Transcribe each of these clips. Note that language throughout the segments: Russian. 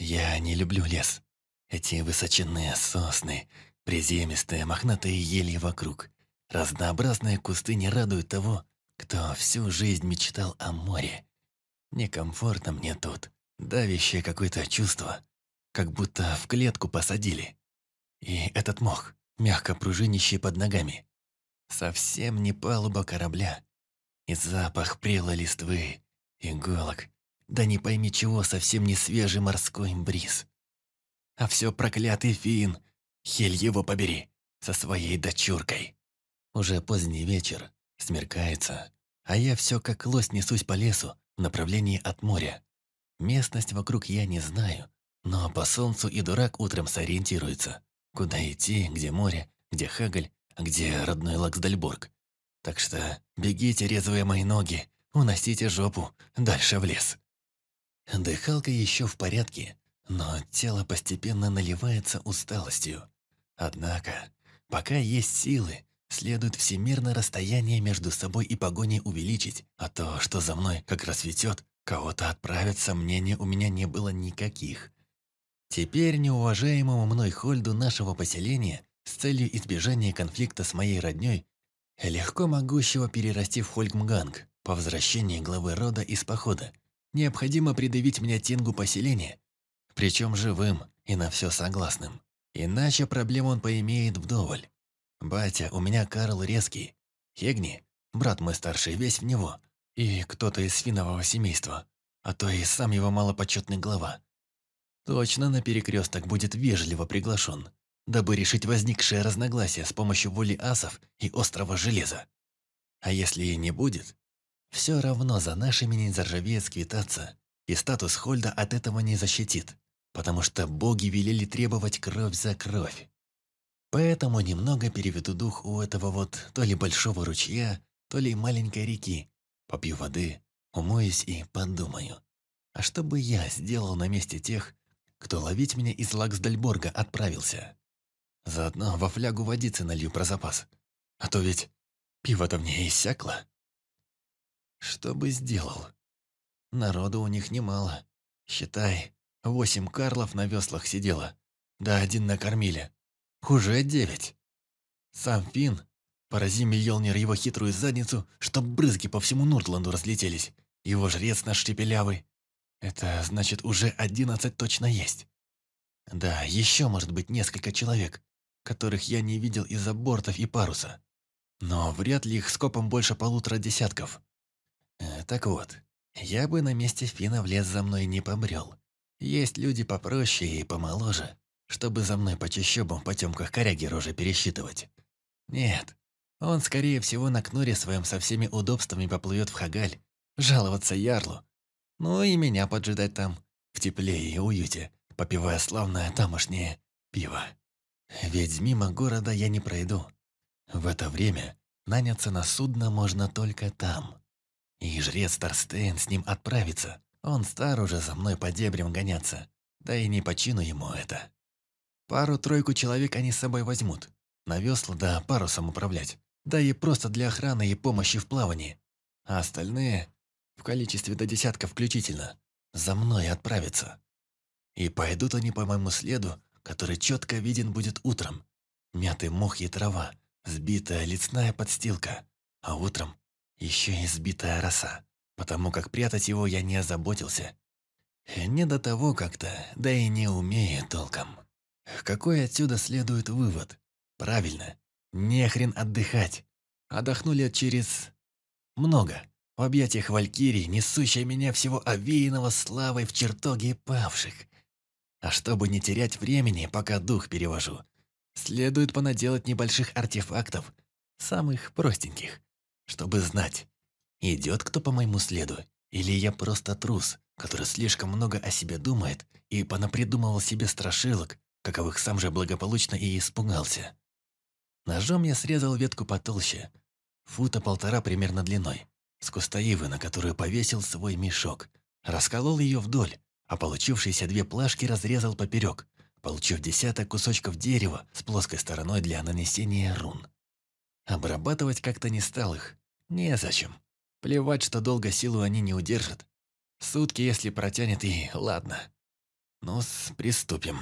Я не люблю лес. Эти высоченные сосны, приземистые мохнатые ели вокруг. Разнообразные кусты не радуют того, кто всю жизнь мечтал о море. Некомфортно мне тут, давящее какое-то чувство, как будто в клетку посадили. И этот мох, мягко пружинищий под ногами. Совсем не палуба корабля. И запах прелой листвы, иголок, да не пойми чего, совсем не свежий морской бриз. А все проклятый фин, хель его побери, со своей дочуркой. Уже поздний вечер, смеркается, а я все как лось несусь по лесу в направлении от моря. Местность вокруг я не знаю, но по солнцу и дурак утром сориентируется. Куда идти, где море, где Хагаль, где родной Лаксдальборг. Так что бегите, резвые мои ноги, уносите жопу дальше в лес. Дыхалка еще в порядке, но тело постепенно наливается усталостью. Однако, пока есть силы, следует всемирно расстояние между собой и погоней увеличить, а то, что за мной как рассветет, кого-то отправят, сомнений у меня не было никаких. Теперь неуважаемому мной Хольду нашего поселения с целью избежания конфликта с моей роднёй, легко могущего перерасти в Хольгмганг по возвращении главы рода из похода, необходимо придавить меня тенгу поселения, причем живым и на все согласным. Иначе проблем он поимеет вдоволь. Батя, у меня Карл резкий. Хегни, брат мой старший, весь в него. И кто-то из финового семейства, а то и сам его малопочетный глава. Точно на перекресток будет вежливо приглашен, дабы решить возникшее разногласие с помощью воли асов и острого железа. А если и не будет, все равно за нашими не заржавеет сквитаться, и статус Хольда от этого не защитит, потому что боги велели требовать кровь за кровь. Поэтому немного переведу дух у этого вот то ли большого ручья, то ли маленькой реки, попью воды, умоюсь и подумаю. А что бы я сделал на месте тех, кто ловить меня из Лаксдальборга отправился. Заодно во флягу водицы налью про запас. А то ведь пиво-то мне иссякло. Что бы сделал? Народу у них немало. Считай, восемь карлов на веслах сидело. Да один на кормиле. Уже девять. Сам Фин, порази Мильолнир его хитрую задницу, чтоб брызги по всему Нуртланду разлетелись. Его жрец наш шепелявый. Это значит, уже одиннадцать точно есть. Да, еще может быть несколько человек, которых я не видел из-за бортов и паруса. Но вряд ли их скопом больше полутора десятков. Э, так вот, я бы на месте Фина в лес за мной не побрел. Есть люди попроще и помоложе, чтобы за мной по чащобам в потемках коряги рожи пересчитывать. Нет, он, скорее всего, на кнуре своем со всеми удобствами поплывет в Хагаль, жаловаться ярлу, ну и меня поджидать там, в тепле и уюте, попивая славное тамошнее пиво. Ведь мимо города я не пройду. В это время наняться на судно можно только там. И жрец Торстейн с ним отправится. Он стар уже за мной по дебрям гоняться. Да и не почину ему это. Пару-тройку человек они с собой возьмут. На весла да парусом управлять. Да и просто для охраны и помощи в плавании. А остальные в количестве до десятка включительно, за мной отправятся. И пойдут они по моему следу, который четко виден будет утром. Мятый мох и трава, сбитая лесная подстилка, а утром еще и сбитая роса, потому как прятать его я не озаботился. Не до того как-то, да и не умею толком. Какой отсюда следует вывод? Правильно, не хрен отдыхать. Отдохну лет через... много в объятиях Валькирии, несущей меня всего овеянного славой в чертоге павших. А чтобы не терять времени, пока дух перевожу, следует понаделать небольших артефактов, самых простеньких, чтобы знать, идет кто по моему следу, или я просто трус, который слишком много о себе думает и понапридумывал себе страшилок, каковых сам же благополучно и испугался. Ножом я срезал ветку потолще, фута полтора примерно длиной, с кустоивы, на которую повесил свой мешок. Расколол ее вдоль, а получившиеся две плашки разрезал поперек, получив десяток кусочков дерева с плоской стороной для нанесения рун. Обрабатывать как-то не стал их. Незачем. Плевать, что долго силу они не удержат. Сутки, если протянет, и ладно. ну приступим.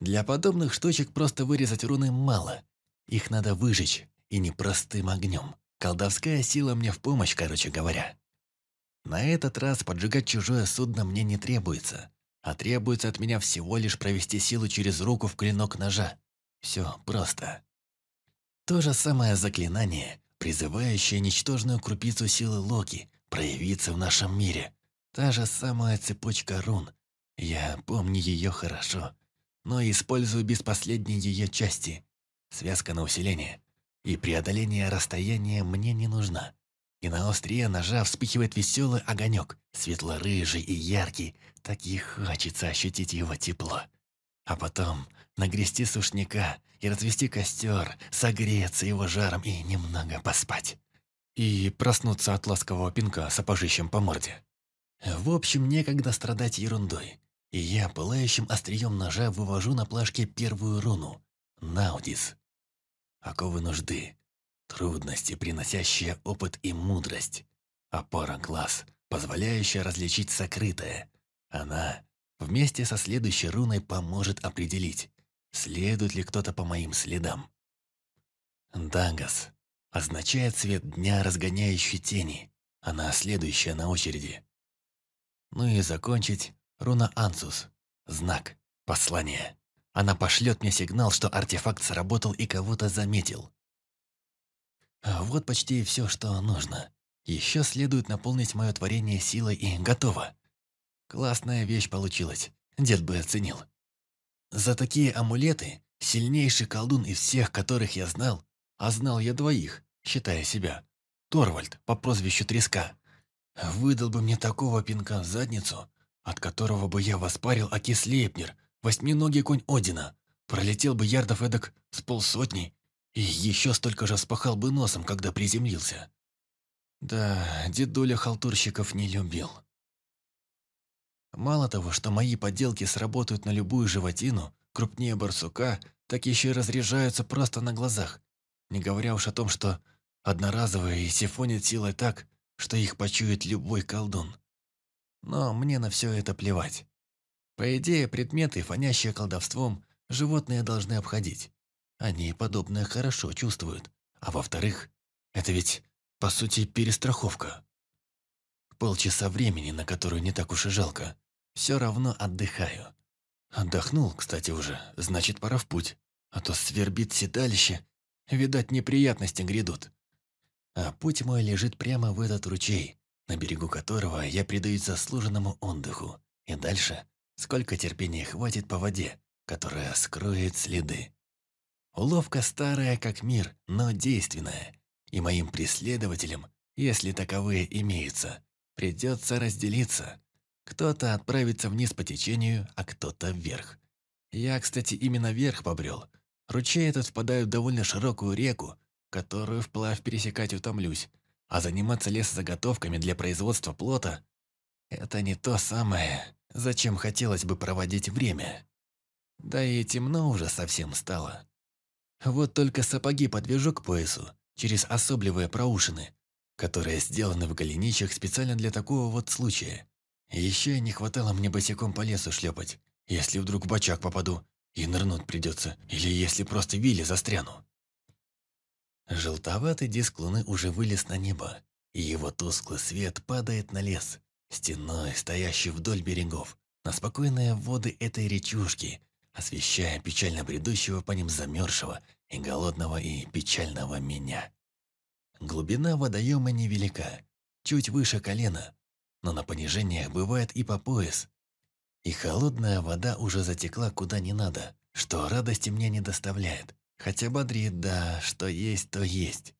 Для подобных штучек просто вырезать руны мало. Их надо выжечь, и не простым огнем. Колдовская сила мне в помощь, короче говоря. На этот раз поджигать чужое судно мне не требуется, а требуется от меня всего лишь провести силу через руку в клинок ножа. Все просто. То же самое заклинание, призывающее ничтожную крупицу силы Локи проявиться в нашем мире. Та же самая цепочка рун. Я помню ее хорошо, но использую без последней ее части. Связка на усиление. И преодоление расстояния мне не нужна. И на острие ножа вспыхивает веселый огонек, светло-рыжий и яркий, так и хочется ощутить его тепло. А потом нагрести сушняка и развести костер, согреться его жаром и немного поспать. И проснуться от ласкового пинка сапожищем по морде. В общем, некогда страдать ерундой. И я пылающим острием ножа вывожу на плашке первую руну – Наудис. Оковы нужды, Трудности, приносящие опыт и мудрость. Опора глаз, позволяющая различить сокрытое. Она вместе со следующей руной поможет определить, следует ли кто-то по моим следам. Дагас означает цвет дня, разгоняющий тени. Она следующая на очереди. Ну и закончить руна Ансус. Знак, послание. Она пошлет мне сигнал, что артефакт сработал и кого-то заметил. Вот почти все, что нужно. Еще следует наполнить мое творение силой и готово. Классная вещь получилась, дед бы оценил. За такие амулеты сильнейший колдун из всех, которых я знал, а знал я двоих, считая себя, Торвальд по прозвищу Треска, выдал бы мне такого пинка в задницу, от которого бы я воспарил Акислейпнер, восьминогий конь Одина, пролетел бы ярдов эдак с полсотни и еще столько же спахал бы носом, когда приземлился. Да, дедуля халтурщиков не любил. Мало того, что мои подделки сработают на любую животину, крупнее барсука, так еще и разряжаются просто на глазах. Не говоря уж о том, что одноразовые сифонят силой так, что их почует любой колдун. Но мне на все это плевать. По идее, предметы, фонящие колдовством, животные должны обходить. Они подобное хорошо чувствуют. А во-вторых, это ведь, по сути, перестраховка. Полчаса времени, на которую не так уж и жалко. Все равно отдыхаю. Отдохнул, кстати, уже, значит, пора в путь. А то свербит седалище. Видать, неприятности грядут. А путь мой лежит прямо в этот ручей, на берегу которого я предаюсь заслуженному отдыху. И дальше, сколько терпения хватит по воде, которая скроет следы. Уловка старая как мир, но действенная. И моим преследователям, если таковые имеются, придется разделиться. Кто-то отправится вниз по течению, а кто-то вверх. Я, кстати, именно вверх побрел. Ручей этот впадает в довольно широкую реку, которую вплавь пересекать утомлюсь, а заниматься лесозаготовками для производства плота – это не то самое, зачем хотелось бы проводить время. Да и темно уже совсем стало. Вот только сапоги подвяжу к поясу через особливые проушины, которые сделаны в голенищах специально для такого вот случая. Еще не хватало мне босиком по лесу шлепать, если вдруг в бачак попаду и нырнуть придется, или если просто вилли застряну. Желтоватый диск луны уже вылез на небо, и его тусклый свет падает на лес, стеной, стоящий вдоль берегов, на спокойные воды этой речушки, освещая печально бредущего по ним замерзшего и голодного и печального меня. Глубина водоема невелика, чуть выше колена, но на понижениях бывает и по пояс. И холодная вода уже затекла куда не надо, что радости мне не доставляет. Хотя бодрит, да, что есть, то есть.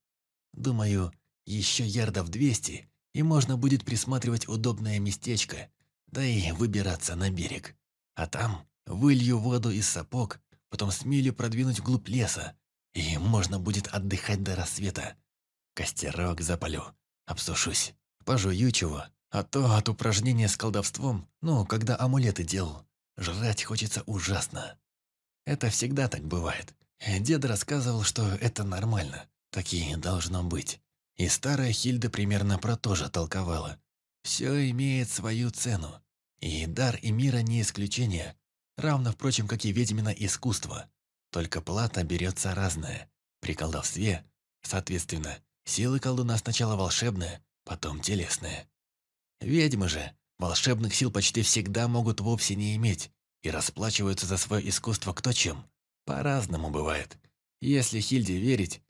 Думаю, еще ярдов двести, и можно будет присматривать удобное местечко, да и выбираться на берег. А там Вылью воду из сапог, потом с милю продвинуть вглубь леса, и можно будет отдыхать до рассвета. Костерок запалю, обсушусь, пожую чего, а то от упражнения с колдовством, ну, когда амулеты делал, жрать хочется ужасно. Это всегда так бывает. Дед рассказывал, что это нормально, такие должно быть. И старая Хильда примерно про то же толковала. Все имеет свою цену. И дар и мира не исключение, равно, впрочем, как и ведьмина искусство. Только плата берется разная. При колдовстве, соответственно, силы колдуна сначала волшебные, потом телесные. Ведьмы же волшебных сил почти всегда могут вовсе не иметь и расплачиваются за свое искусство кто чем. По-разному бывает. Если Хильде верить,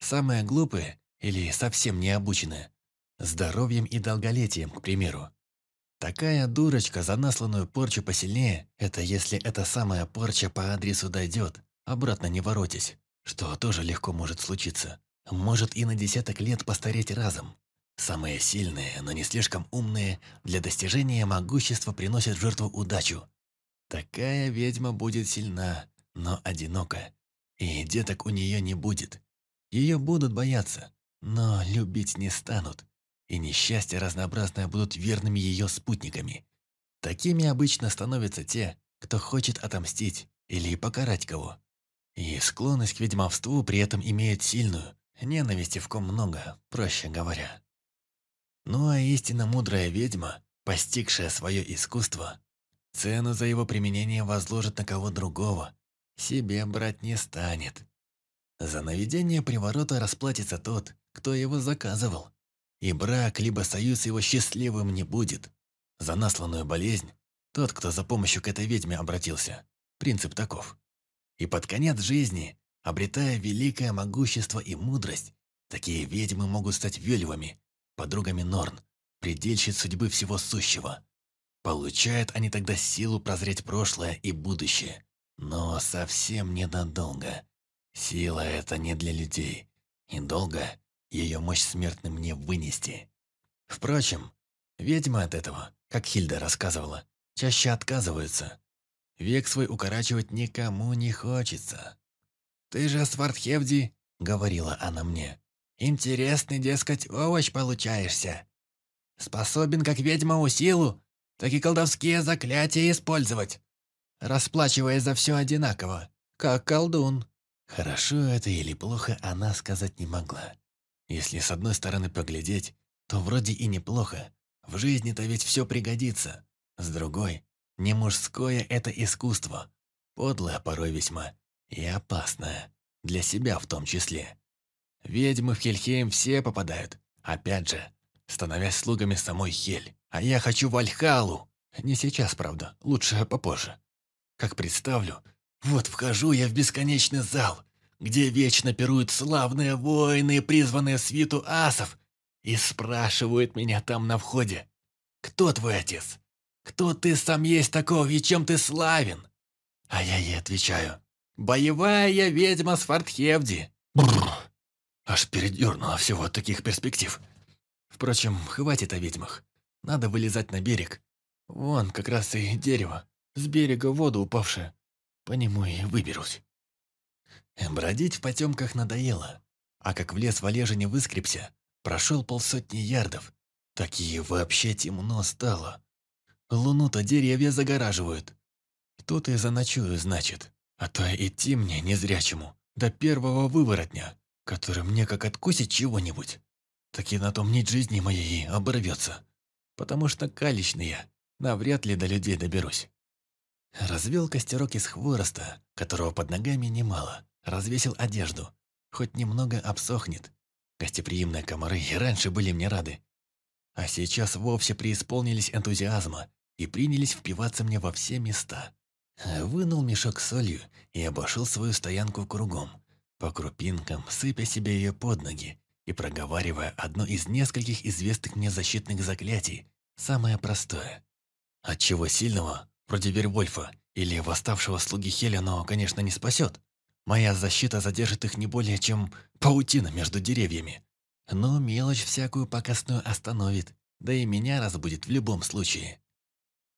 самые глупые или совсем необученные, здоровьем и долголетием, к примеру. Такая дурочка за насланную порчу посильнее, это если эта самая порча по адресу дойдет, обратно не воротясь, что тоже легко может случиться. Может и на десяток лет постареть разом. Самые сильные, но не слишком умные, для достижения могущества приносят в жертву удачу. Такая ведьма будет сильна, но одинока. И деток у нее не будет. Ее будут бояться, но любить не станут. И несчастья разнообразные будут верными ее спутниками. Такими обычно становятся те, кто хочет отомстить или покарать кого. И склонность к ведьмовству при этом имеет сильную, ненависти в ком много, проще говоря. Ну а истинно мудрая ведьма, постигшая свое искусство, цену за его применение возложит на кого другого, себе брать не станет. За наведение приворота расплатится тот, кто его заказывал. И брак, либо союз его счастливым не будет. За насланную болезнь тот, кто за помощью к этой ведьме обратился. Принцип таков. И под конец жизни, обретая великое могущество и мудрость, такие ведьмы могут стать вельвами, подругами Норн, предельщиц судьбы всего сущего. Получают они тогда силу прозреть прошлое и будущее, но совсем ненадолго. Сила это не для людей, и долго ее мощь смертным не вынести. Впрочем, ведьмы от этого, как Хильда рассказывала, чаще отказываются. Век свой укорачивать никому не хочется. «Ты же Свардхевди», — говорила она мне, — «интересный, дескать, овощ получаешься. Способен как ведьма у силу, так и колдовские заклятия использовать расплачиваясь за все одинаково, как колдун. Хорошо это или плохо, она сказать не могла. Если с одной стороны поглядеть, то вроде и неплохо. В жизни-то ведь все пригодится. С другой, не мужское это искусство. Подлое порой весьма. И опасное. Для себя в том числе. Ведьмы в Хельхейм все попадают. Опять же, становясь слугами самой Хель. А я хочу в Альхалу. Не сейчас, правда. Лучше попозже. Как представлю, вот вхожу я в бесконечный зал, где вечно пируют славные воины, призванные свиту асов, и спрашивают меня там на входе, «Кто твой отец? Кто ты сам есть таков и чем ты славен?» А я ей отвечаю, «Боевая ведьма с Фортхевди». Бррр, аж передернула всего от таких перспектив. Впрочем, хватит о ведьмах. Надо вылезать на берег. Вон как раз и дерево. С берега в воду упавшая. По нему и выберусь. Бродить в потемках надоело. А как в лес Валежа не выскребся, прошел полсотни ярдов. Такие вообще темно стало. Луну-то деревья загораживают. Тут и заночую, значит. А то идти мне незрячему до первого выворотня, который мне как откусит чего-нибудь. Так и на том нить жизни моей оборвется. Потому что калечный я, навряд ли до людей доберусь. Развел костерок из хвороста, которого под ногами немало. Развесил одежду. Хоть немного обсохнет. Гостеприимные комары и раньше были мне рады. А сейчас вовсе преисполнились энтузиазма и принялись впиваться мне во все места. Вынул мешок с солью и обошел свою стоянку кругом, по крупинкам сыпя себе ее под ноги и проговаривая одно из нескольких известных мне защитных заклятий, самое простое. От чего сильного Вроде Вервольфа или восставшего слуги Хеля, но, конечно, не спасет. Моя защита задержит их не более, чем паутина между деревьями. Но мелочь всякую покосную остановит, да и меня разбудит в любом случае.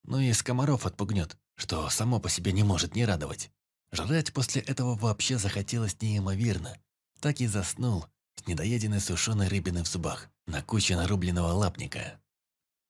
Ну и скоморов отпугнет, что само по себе не может не радовать. Жрать после этого вообще захотелось неимоверно. Так и заснул, с недоеденной сушеной рыбиной в зубах, на куче нарубленного лапника.